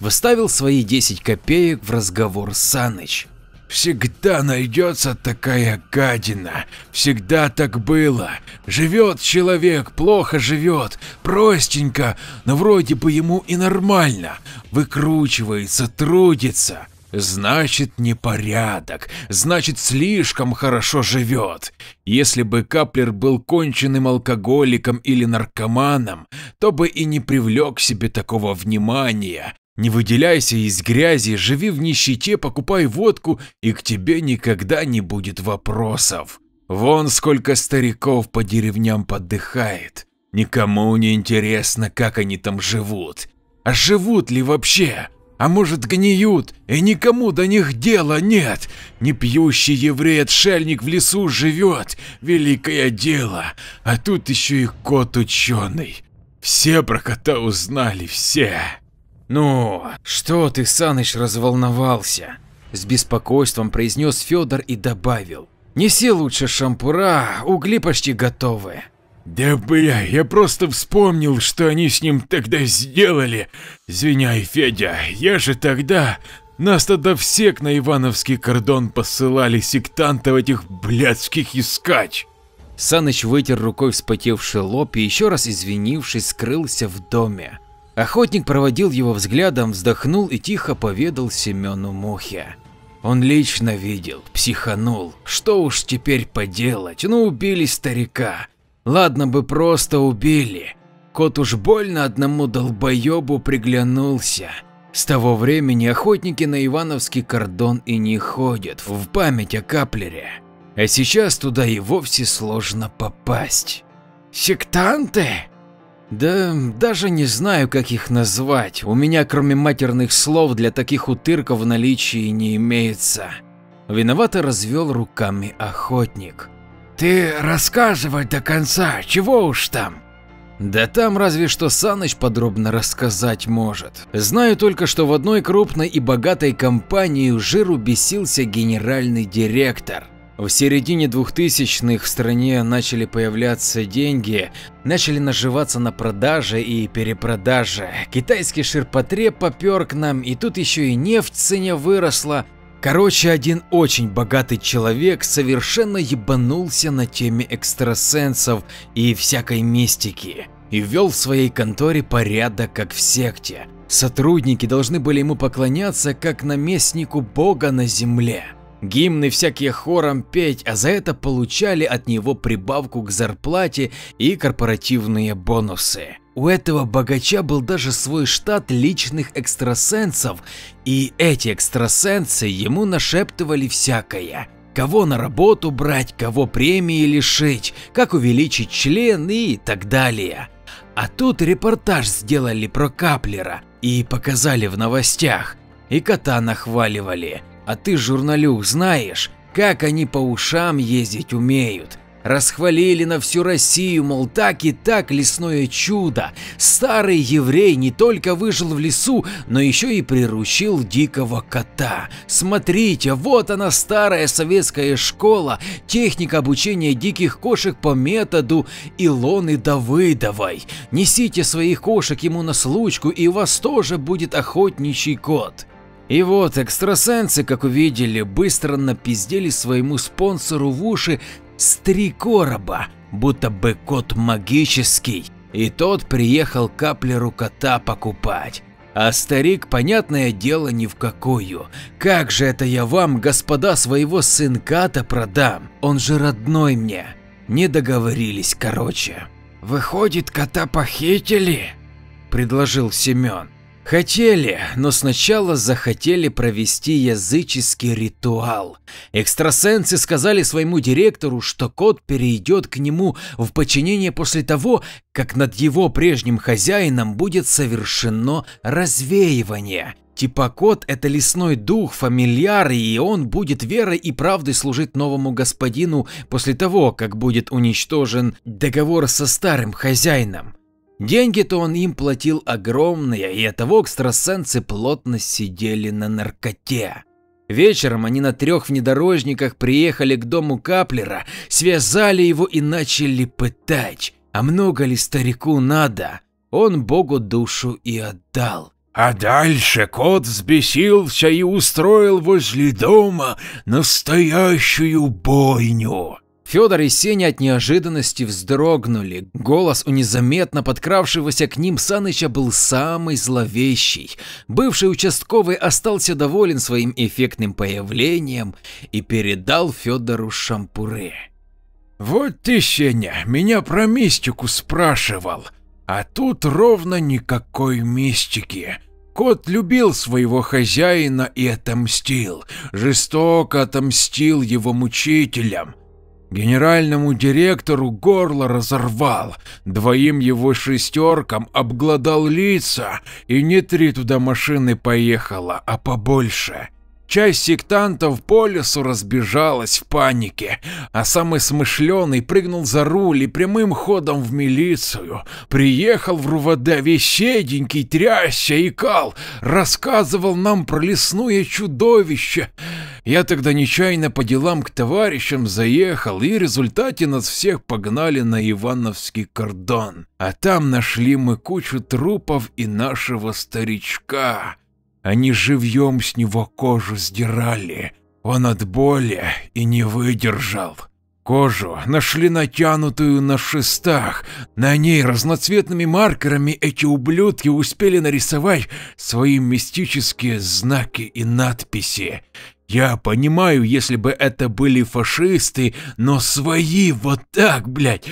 Speaker 1: Выставил свои 10 копеек в разговор Саныч.
Speaker 2: Всегда найдется такая гадина, всегда так было. Живет человек, плохо живет, простенько, но вроде бы ему и нормально. Выкручивается, трудится. Значит непорядок, значит слишком хорошо живет. Если бы Каплер был конченным алкоголиком или наркоманом, то бы и не привлек к себе такого внимания не выделяйся из грязи, живи в нищете, покупай водку, и к тебе никогда не будет вопросов. Вон сколько стариков по деревням подыхает. Никому не интересно, как они там живут. А живут ли вообще? А может гниют, и никому до них дела нет. Не пьющий еврей-отшельник в лесу живет, великое дело. А тут еще и кот ученый. Все про кота узнали, все.
Speaker 1: «Ну, что ты, Саныч, разволновался?» С беспокойством произнес Федор и добавил. «Неси лучше шампура, угли почти готовы».
Speaker 2: «Да бля, я просто вспомнил, что они с ним тогда сделали. Извиняй, Федя, я же тогда... Нас тогда всех на Ивановский кордон посылали сектантов этих блядских искать».
Speaker 1: Саныч вытер рукой вспотевший лоб и еще раз извинившись скрылся в доме. Охотник проводил его взглядом, вздохнул и тихо поведал Семену Мухе. Он лично видел, психанул, что уж теперь поделать, ну убили старика.
Speaker 4: Ладно бы просто убили. Кот уж больно одному долбоебу приглянулся. С того времени охотники на Ивановский кордон и не ходят в память о Каплере. А сейчас туда и вовсе сложно попасть. Сектанты? Да даже не знаю, как их назвать. У меня кроме матерных слов для таких утырков в наличии не имеется. Виновато развел руками охотник. Ты рассказывай до конца, чего уж там. Да там разве что Саныч подробно рассказать может. Знаю только, что в одной крупной и богатой компании жиру бесился генеральный директор. В середине 2000-х в стране начали появляться деньги, начали наживаться на продаже и перепродаже. Китайский ширпотреб попер к нам, и тут еще и нефть цене выросла. Короче, один очень богатый человек совершенно ебанулся на теме экстрасенсов и всякой мистики и ввел в своей конторе порядок, как в секте. Сотрудники должны были ему поклоняться, как наместнику бога на земле. Гимны всякие хором петь, а за это получали от него прибавку к зарплате и корпоративные бонусы. У этого богача был даже свой штат личных экстрасенсов, и эти экстрасенсы ему нашептывали всякое. Кого на работу брать, кого премии лишить, как увеличить член и так далее. А тут репортаж сделали про Каплера и показали в новостях, и кота нахваливали. А ты, журналюк, знаешь, как они по ушам ездить умеют. Расхвалили на всю Россию, мол, так и так лесное чудо. Старый еврей не только выжил в лесу, но еще и приручил дикого кота. Смотрите, вот она старая советская школа, техника обучения диких кошек по методу Илоны Давыдовой. Несите своих кошек ему на случку, и у вас тоже будет охотничий кот. И вот экстрасенсы, как увидели, быстро напиздели своему спонсору в уши с три короба, будто бы кот магический, и тот приехал каплеру кота покупать. А старик, понятное дело, ни в какую. Как же это я вам, господа, своего сынка-то продам? Он же родной мне. Не договорились, короче. Выходит, кота похитили? Предложил Семен. Хотели, но сначала захотели провести языческий ритуал. Экстрасенсы сказали своему директору, что кот перейдет к нему в подчинение после того, как над его прежним хозяином будет совершено развеивание. Типа кот – это лесной дух, фамильяр, и он будет верой и правдой служить новому господину после того, как будет уничтожен договор со старым хозяином. Деньги-то он им платил огромные, и оттого экстрасенсы плотно сидели на наркоте. Вечером они на трех внедорожниках приехали к дому Каплера, связали его и начали пытать. А много ли старику надо? Он Богу душу и отдал.
Speaker 2: А дальше кот взбесился и устроил возле дома настоящую бойню.
Speaker 4: Федор и Сеня от неожиданности вздрогнули. Голос у незаметно подкравшегося к ним Саныча был самый зловещий. Бывший участковый остался доволен своим эффектным появлением и передал Федору шампуре.
Speaker 2: «Вот ты, Сеня, меня про мистику спрашивал, а тут ровно никакой мистики. Кот любил своего хозяина и отомстил, жестоко отомстил его мучителям. Генеральному директору горло разорвал, двоим его шестеркам обглодал лица, и не три туда машины поехало, а побольше. Часть сектантов по лесу разбежалась в панике, а самый смышленый прыгнул за руль и прямым ходом в милицию. Приехал в РУВД вещеденький, трясся, икал, рассказывал нам про лесное чудовище. Я тогда нечаянно по делам к товарищам заехал, и в результате нас всех погнали на Ивановский кордон. А там нашли мы кучу трупов и нашего старичка. Они живьем с него кожу сдирали. Он от боли и не выдержал. Кожу нашли натянутую на шестах. На ней разноцветными маркерами эти ублюдки успели нарисовать свои мистические знаки и надписи. Я понимаю, если бы это были фашисты, но свои вот так, блядь.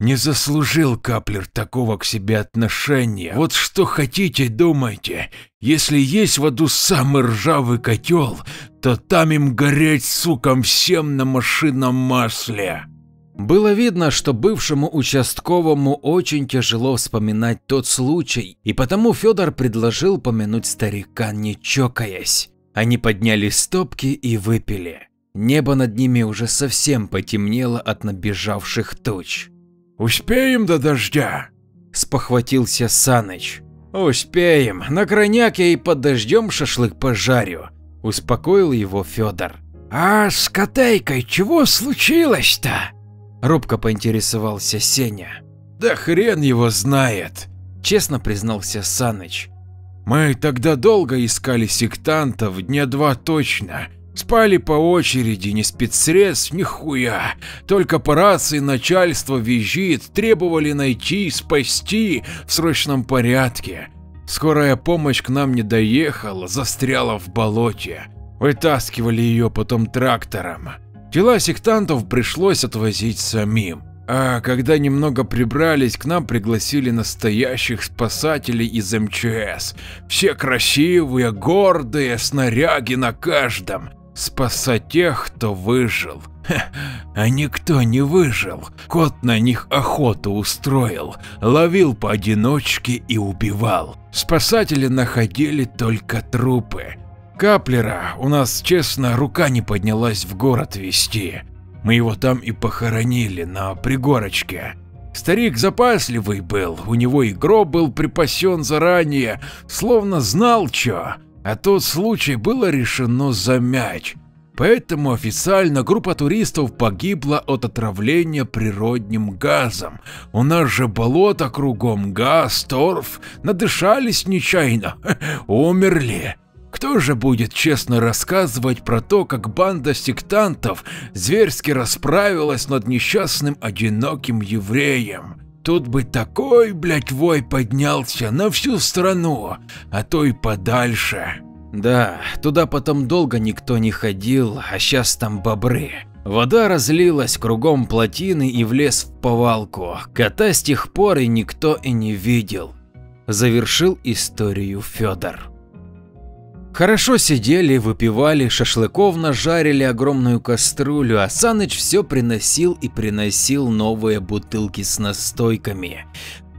Speaker 2: Не заслужил Каплер такого к себе отношения. Вот что хотите, думайте. Если есть в аду самый ржавый котел, то там им гореть, сукам, всем на машинном масле.
Speaker 4: Было видно, что бывшему участковому очень тяжело вспоминать тот случай, и потому Федор предложил помянуть старика, не чокаясь. Они подняли стопки и выпили. Небо над ними уже совсем потемнело от набежавших туч.
Speaker 2: «Успеем до дождя?»
Speaker 4: – спохватился Саныч. «Успеем, на крайняк я и под дождем шашлык пожарю», – успокоил его Федор.
Speaker 3: «А с Котейкой чего случилось-то?»
Speaker 4: – робко поинтересовался Сеня.
Speaker 2: «Да хрен его знает», –
Speaker 4: честно признался Саныч.
Speaker 2: «Мы тогда долго искали сектантов, дня два точно, Спали по очереди, ни спецсредств, ни хуя. Только по рации начальство визжит, требовали найти, спасти в срочном порядке. Скорая помощь к нам не доехала, застряла в болоте. Вытаскивали ее потом трактором. Тела сектантов пришлось отвозить самим. А когда немного прибрались, к нам пригласили настоящих спасателей из МЧС. Все красивые, гордые, снаряги на каждом спасать тех, кто выжил. а никто не выжил. Кот на них охоту устроил, ловил поодиночке и убивал. Спасатели находили только трупы. Каплера у нас, честно, рука не поднялась в город везти. Мы его там и похоронили на пригорочке. Старик запасливый был, у него и гроб был припасен заранее, словно знал чё а тот случай было решено замять. Поэтому официально группа туристов погибла от отравления природным газом. У нас же болото кругом, газ, торф, надышались нечаянно, умерли. Кто же будет честно рассказывать про то, как банда сектантов зверски расправилась над несчастным одиноким евреем? Тут бы такой, блядь, вой поднялся на всю страну, а то и подальше.
Speaker 4: Да, туда потом долго никто не ходил, а сейчас там бобры. Вода разлилась кругом плотины и влез в повалку. Кота с тех пор и никто и не видел. Завершил историю Федор. Хорошо сидели, выпивали, шашлыков нажарили огромную кастрюлю, а Саныч все приносил и приносил новые бутылки с настойками.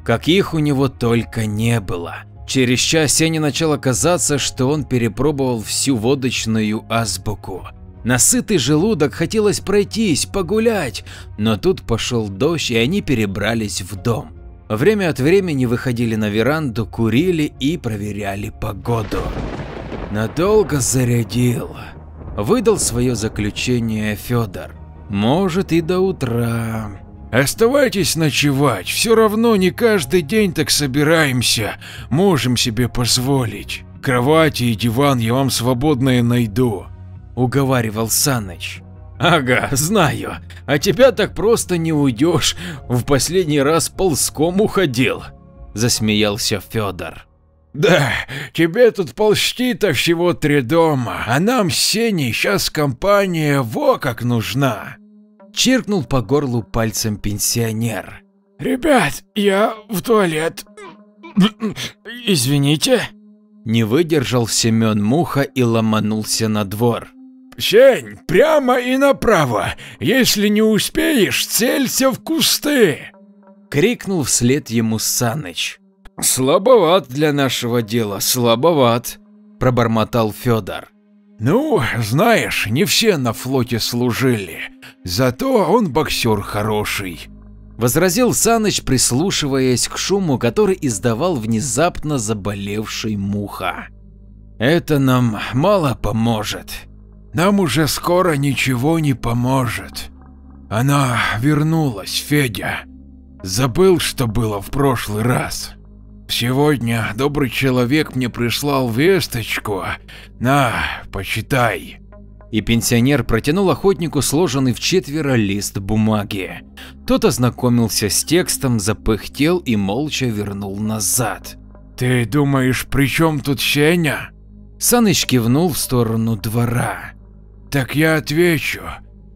Speaker 4: Каких у него только не было. Через час Сене начало казаться, что он перепробовал всю водочную азбуку. Насытый желудок хотелось пройтись, погулять, но тут пошел дождь и они перебрались в дом. Время от времени выходили на веранду, курили и проверяли погоду. Надолго зарядил. Выдал свое заключение Федор. Может и до утра.
Speaker 2: Оставайтесь ночевать, все равно не каждый день так собираемся, можем себе позволить. Кровати и диван я вам свободное найду.
Speaker 4: Уговаривал Саныч. Ага, знаю, а тебя так просто не уйдешь, в последний раз ползком уходил. Засмеялся Федор.
Speaker 2: Да, тебе тут ползти-то всего три дома, а нам с Сеней сейчас компания во как нужна.
Speaker 4: Чиркнул по горлу пальцем пенсионер.
Speaker 3: Ребят, я в туалет. Извините.
Speaker 4: Не выдержал Семен Муха и ломанулся на двор.
Speaker 2: Сень, прямо и направо. Если не успеешь, целься в кусты.
Speaker 4: Крикнул вслед ему Саныч.
Speaker 3: «Слабоват для нашего дела, слабоват», – пробормотал Федор.
Speaker 2: «Ну, знаешь, не все на флоте служили, зато он боксер хороший», –
Speaker 4: возразил Саныч, прислушиваясь к шуму, который издавал внезапно заболевший муха.
Speaker 3: «Это нам мало поможет».
Speaker 2: «Нам уже скоро ничего не поможет. Она вернулась, Федя. Забыл, что было в прошлый раз». Сегодня добрый человек мне прислал весточку. На, почитай.
Speaker 4: И пенсионер протянул охотнику сложенный в четверо лист бумаги. Тот ознакомился с текстом, запыхтел и молча вернул назад.
Speaker 2: Ты думаешь, при чем тут Сеня?
Speaker 4: Саныч кивнул в сторону двора.
Speaker 2: Так я отвечу.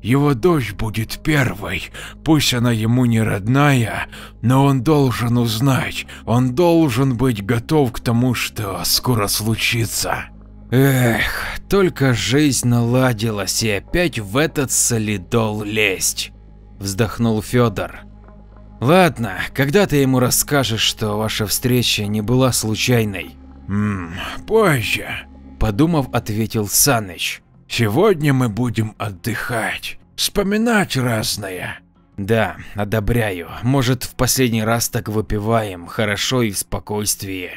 Speaker 2: Его дочь будет первой, пусть она ему не родная, но он должен узнать, он должен быть готов к тому, что скоро случится.
Speaker 4: Эх, только жизнь наладилась и опять в этот солидол лезть, вздохнул Федор. Ладно, когда ты ему расскажешь, что ваша встреча не была случайной?
Speaker 2: Ммм, позже,
Speaker 4: подумав, ответил Саныч.
Speaker 2: Сегодня мы будем отдыхать, вспоминать разное.
Speaker 4: Да, одобряю. Может, в последний раз так выпиваем, хорошо и в спокойствии.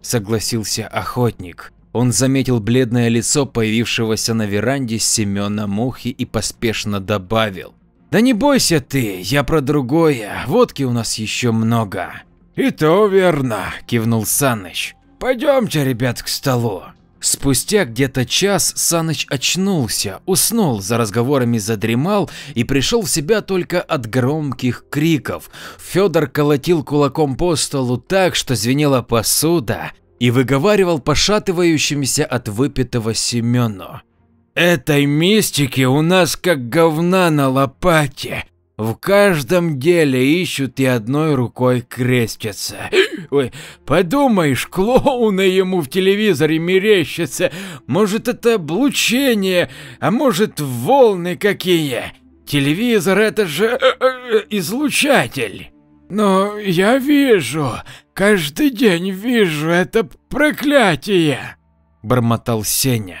Speaker 4: Согласился охотник. Он заметил бледное лицо появившегося на веранде Семена Мухи и поспешно добавил. Да не бойся ты, я про другое, водки у нас еще много.
Speaker 2: И то верно,
Speaker 4: кивнул Саныч. Пойдемте, ребят, к столу. Спустя где-то час Саныч очнулся, уснул, за разговорами задремал и пришел в себя только от громких криков. Федор колотил кулаком по столу так, что звенела посуда и выговаривал пошатывающимся от выпитого Семену. «Этой мистики у нас как говна на лопате. В каждом деле ищут и одной рукой крестятся. Ой, подумаешь, клоуны ему в телевизоре мерещатся. Может это облучение, а может волны какие. Телевизор это же э, э, излучатель. Но я вижу, каждый день вижу это проклятие, бормотал Сеня.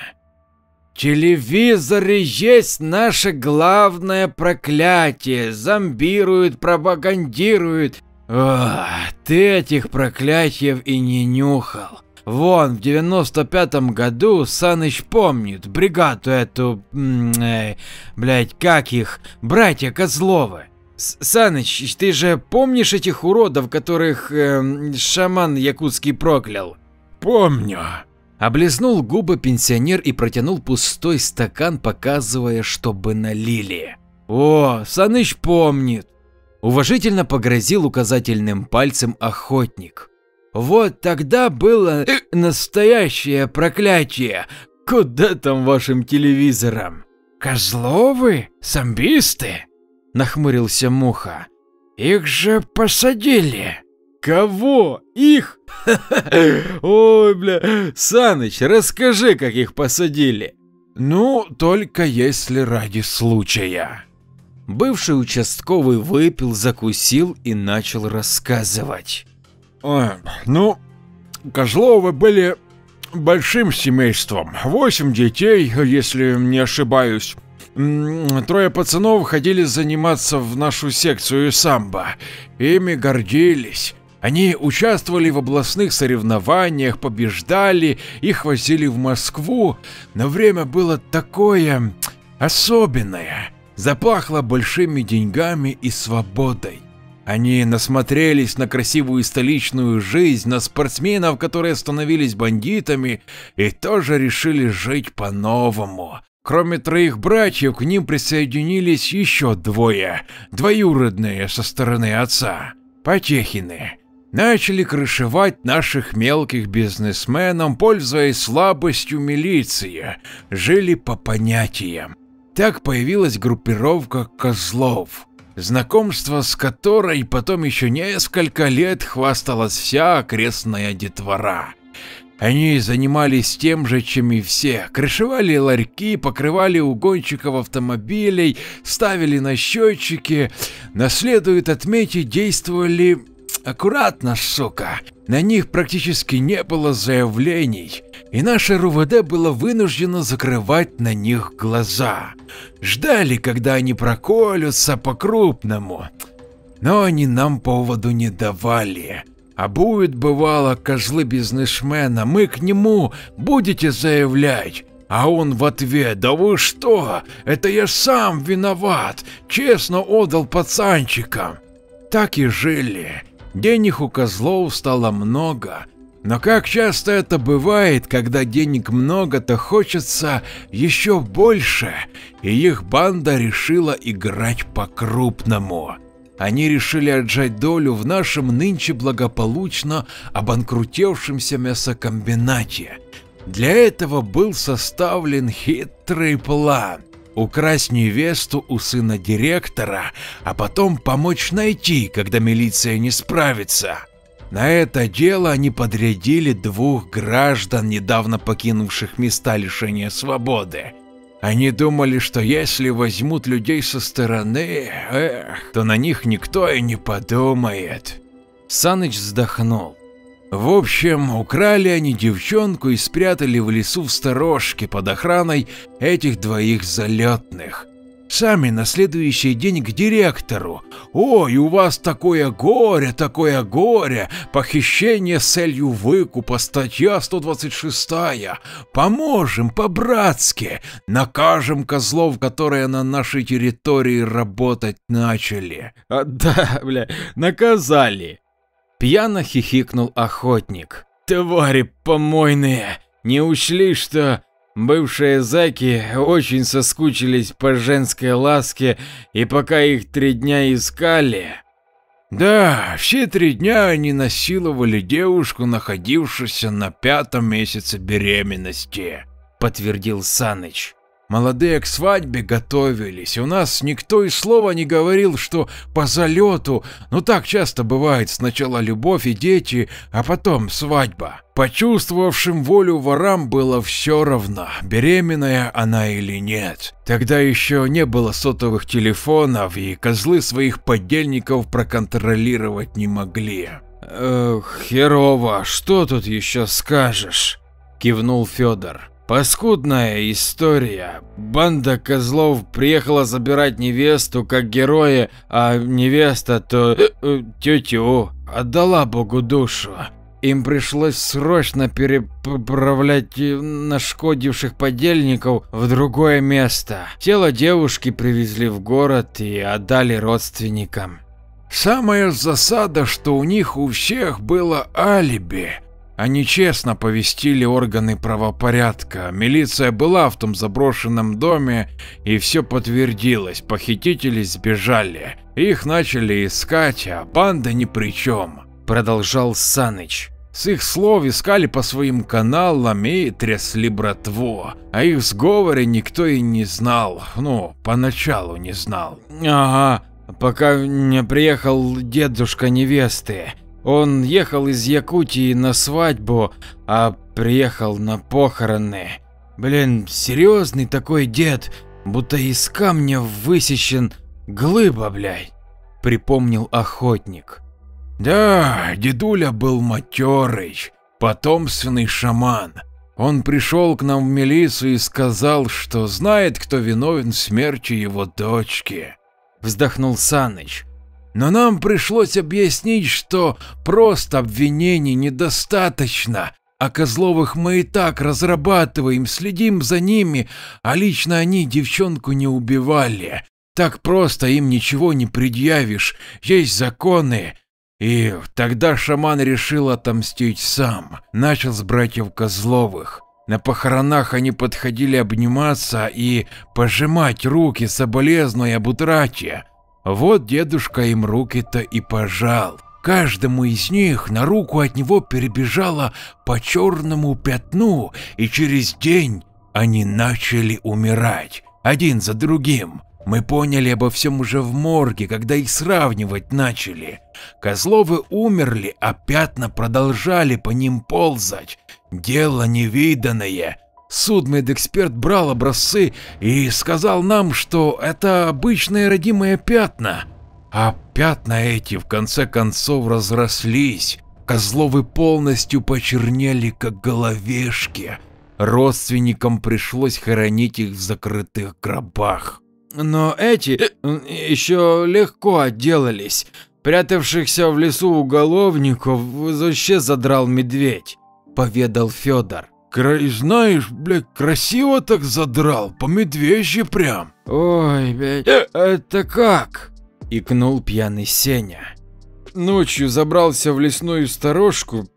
Speaker 4: Телевизоры есть наше главное проклятие, зомбируют, пропагандируют. О, ты этих проклятий и не нюхал. Вон, в девяносто пятом году Саныч помнит бригаду эту, э, блять, как их, братья Козловы. С Саныч, ты же помнишь этих уродов, которых э, шаман якутский проклял?
Speaker 2: Помню.
Speaker 4: Облизнул губы пенсионер и протянул пустой стакан, показывая, чтобы налили. О, Саныч помнит. Уважительно погрозил указательным пальцем охотник. Вот тогда было э, настоящее проклятие. Куда там вашим телевизором? Козловы? Самбисты? Нахмурился Муха. Их же посадили. Кого? Их? Ой, бля, Саныч, расскажи, как их посадили.
Speaker 2: Ну, только если ради случая.
Speaker 4: Бывший участковый выпил, закусил и начал рассказывать.
Speaker 2: Ой, ну, Козловы были большим семейством, восемь детей, если не ошибаюсь. Трое пацанов ходили заниматься в нашу секцию самбо, ими гордились. Они участвовали в областных соревнованиях, побеждали, их возили в Москву, но время было такое особенное, запахло большими деньгами и свободой. Они насмотрелись на красивую столичную жизнь, на спортсменов, которые становились бандитами и тоже решили жить по-новому. Кроме троих братьев, к ним присоединились еще двое, двоюродные со стороны отца, Потехины начали крышевать наших мелких бизнесменов, пользуясь слабостью милиции, жили по понятиям. Так появилась группировка козлов, знакомство с которой потом еще несколько лет хвасталась вся окрестная детвора. Они занимались тем же, чем и все. Крышевали ларьки, покрывали угонщиков автомобилей, ставили на счетчики. Наследует отметить, действовали Аккуратно, сука. На них практически не было заявлений, и наше РУВД было вынуждено закрывать на них глаза. Ждали, когда они проколются по-крупному. Но они нам поводу не давали. А будет бывало козлы бизнесмена, мы к нему будете заявлять. А он в ответ, да вы что, это я сам виноват, честно отдал пацанчикам. Так и жили. Денег у козлов стало много, но как часто это бывает, когда денег много, то хочется еще больше, и их банда решила играть по-крупному. Они решили отжать долю в нашем нынче благополучно обанкрутевшемся мясокомбинате. Для этого был составлен хитрый план. Украсть невесту у сына директора, а потом помочь найти, когда милиция не справится. На это дело они подрядили двух граждан, недавно покинувших места лишения свободы. Они думали, что если возьмут людей со стороны, эх, то на них никто и не подумает.
Speaker 4: Саныч вздохнул.
Speaker 2: В общем, украли они девчонку и спрятали в лесу в сторожке под охраной этих двоих залетных. Сами на следующий день к директору. Ой, у вас такое горе, такое горе, похищение с целью выкупа, статья 126. Поможем по-братски, накажем козлов, которые на нашей территории работать начали.
Speaker 4: А, да, бля, наказали. Пьяно хихикнул охотник. Твари помойные, не учли, что Бывшие зэки очень соскучились по женской ласке, и пока их три дня искали...
Speaker 2: Да, все три дня они насиловали девушку, находившуюся на пятом месяце беременности, подтвердил Саныч. Молодые к свадьбе готовились, у нас никто и слова не говорил, что по залету, ну так часто бывает, сначала любовь и дети, а потом свадьба. Почувствовавшим волю ворам было все равно, беременная она или нет. Тогда еще не было сотовых телефонов, и козлы своих подельников проконтролировать не могли.
Speaker 4: Эх, херово, что тут еще скажешь? Кивнул Федор. Паскудная история. Банда козлов приехала забирать невесту как героя, а невеста то э, э, тетю отдала богу душу. Им пришлось срочно переправлять нашкодивших подельников в другое место. Тело девушки привезли в город и отдали родственникам.
Speaker 2: Самая засада, что у них у всех было алиби. Они честно повестили органы правопорядка. Милиция была в том заброшенном доме, и все подтвердилось. Похитители сбежали. Их начали искать, а банда ни при чем. Продолжал Саныч. С их слов искали по своим каналам и трясли братву. А их сговоре никто и не знал. Ну, поначалу не знал.
Speaker 4: Ага, пока не приехал дедушка невесты. Он ехал из Якутии на свадьбу, а приехал на похороны. Блин, серьезный такой дед, будто из камня высечен глыба, блядь, припомнил охотник.
Speaker 2: Да, дедуля был матерый, потомственный шаман. Он пришел к нам в милицию и сказал, что знает, кто виновен в смерти его дочки.
Speaker 4: Вздохнул Саныч.
Speaker 2: Но нам пришлось объяснить, что просто обвинений недостаточно, а Козловых мы и так разрабатываем, следим за ними, а лично они девчонку не убивали. Так просто им ничего не предъявишь, есть законы. И тогда шаман решил отомстить сам, начал с братьев Козловых. На похоронах они подходили обниматься и пожимать руки, соболезнуя об утрате. Вот дедушка им руки-то и пожал. Каждому из них на руку от него перебежало по черному пятну, и через день они начали умирать, один за другим. Мы поняли обо всем уже в морге, когда их сравнивать начали. Козловы умерли, а пятна продолжали по ним ползать. Дело невиданное, Судмедэксперт брал образцы и сказал нам, что это обычные родимые пятна. А пятна эти в конце концов разрослись. Козловы полностью почернели, как головешки. Родственникам пришлось хоронить их в закрытых гробах.
Speaker 4: Но эти э, еще легко отделались. Прятавшихся в лесу уголовников вообще задрал медведь, поведал Федор.
Speaker 2: Край, знаешь, блядь, красиво так задрал, по медвежьи прям.
Speaker 4: Ой, блядь, э, это как? Икнул пьяный Сеня. Ночью забрался в лесную сторожку,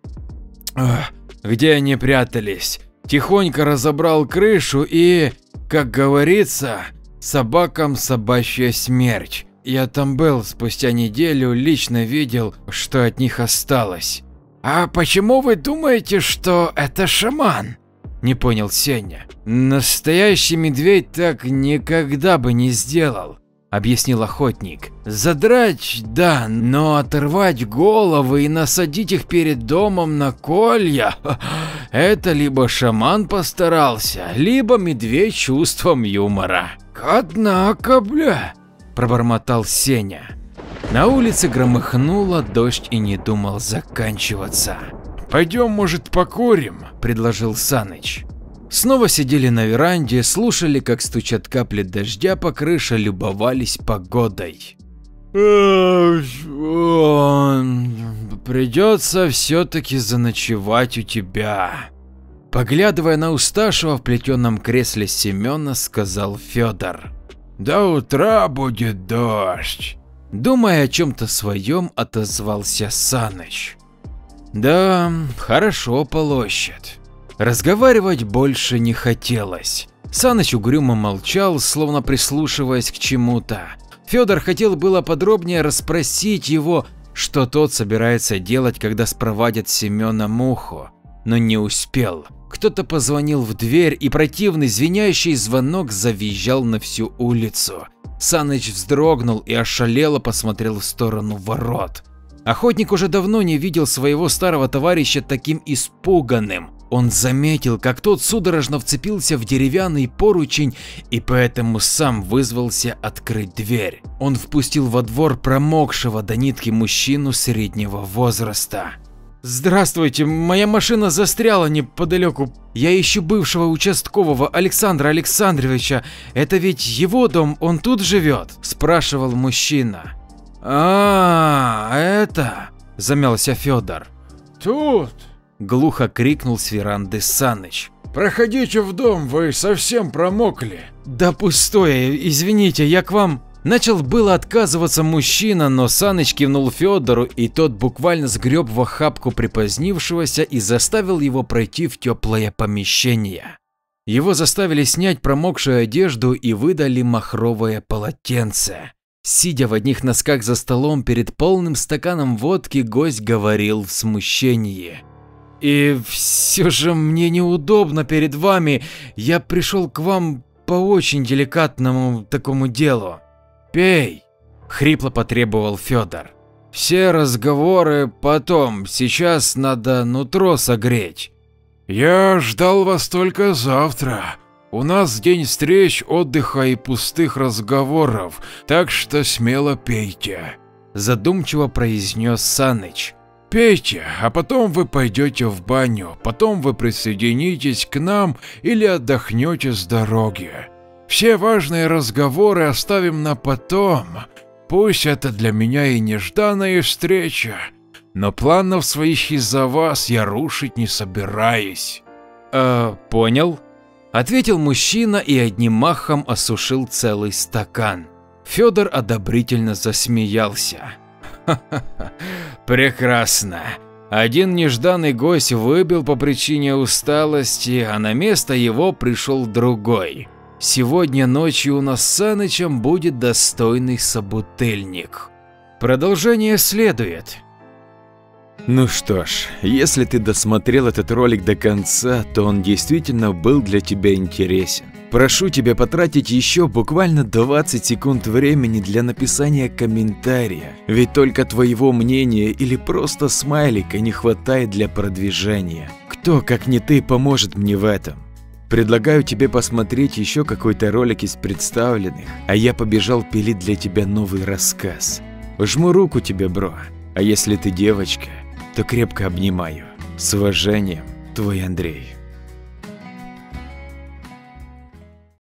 Speaker 4: где они прятались. Тихонько разобрал крышу и, как говорится, собакам собачья смерть. Я там был спустя неделю, лично видел, что от них осталось. «А почему вы думаете, что это шаман?» Не понял Сеня. Настоящий медведь так никогда бы не сделал, объяснил охотник. Задрать, да, но оторвать головы и насадить их перед домом на колья – это либо шаман постарался, либо медведь чувством юмора. Однако, бля, пробормотал Сеня. На улице громыхнуло, дождь и не думал заканчиваться.
Speaker 2: Пойдем, может, покурим,
Speaker 4: предложил Саныч. Снова сидели на веранде, слушали, как стучат капли дождя по крыше, любовались погодой. Придется все-таки заночевать у тебя. Поглядывая на уставшего в плетеном кресле Семена, сказал Федор.
Speaker 2: До утра будет дождь.
Speaker 4: Думая о чем-то своем, отозвался Саныч. Да, хорошо полощет. Разговаривать больше не хотелось. Саныч угрюмо молчал, словно прислушиваясь к чему-то. Федор хотел было подробнее расспросить его, что тот собирается делать, когда спровадят Семена Муху, но не успел. Кто-то позвонил в дверь, и противный звенящий звонок завизжал на всю улицу. Саныч вздрогнул и ошалело посмотрел в сторону ворот. Охотник уже давно не видел своего старого товарища таким испуганным. Он заметил, как тот судорожно вцепился в деревянный поручень и поэтому сам вызвался открыть дверь. Он впустил во двор промокшего до нитки мужчину среднего возраста. Здравствуйте, моя машина застряла неподалеку. Я ищу бывшего участкового Александра Александровича. Это ведь его дом, он тут живет? Спрашивал мужчина. А, это, замялся Федор.
Speaker 2: Тут,
Speaker 4: глухо крикнул с веранды Саныч.
Speaker 2: Проходите в дом, вы совсем промокли.
Speaker 4: Да пустое, извините, я к вам. Начал было отказываться мужчина, но Саныч кивнул Федору, и тот буквально сгреб в охапку припозднившегося и заставил его пройти в теплое помещение. Его заставили снять промокшую одежду и выдали махровое полотенце. Сидя в одних носках за столом перед полным стаканом водки, гость говорил в смущении. «И все же мне неудобно перед вами, я пришел к вам по очень деликатному такому делу. «Пей!» – хрипло потребовал Федор. «Все разговоры потом, сейчас надо нутро согреть».
Speaker 2: «Я ждал вас только завтра. У нас день встреч, отдыха и пустых разговоров, так что смело пейте», –
Speaker 4: задумчиво произнес Саныч.
Speaker 2: «Пейте, а потом вы пойдете в баню, потом вы присоединитесь к нам или отдохнете с дороги. Все важные разговоры оставим на потом. Пусть это для меня и нежданная встреча, но планов своих из-за вас я рушить не собираюсь.
Speaker 4: Э, понял? Ответил мужчина и одним махом осушил целый стакан. Федор одобрительно засмеялся. Прекрасно. Один нежданный гость выбил по причине усталости, а на место его пришел другой. Сегодня ночью у нас с Санычем будет достойный собутыльник. Продолжение следует.
Speaker 1: Ну что ж, если ты досмотрел этот ролик до конца, то он действительно был для тебя интересен. Прошу тебя потратить еще буквально 20 секунд времени для написания комментария, ведь только твоего мнения или просто смайлика не хватает для продвижения. Кто, как не ты, поможет мне в этом? Предлагаю тебе посмотреть еще какой-то ролик из представленных, а я побежал пилить для тебя новый рассказ. Жму руку тебе, бро, а если ты девочка, то крепко обнимаю. С уважением, твой Андрей.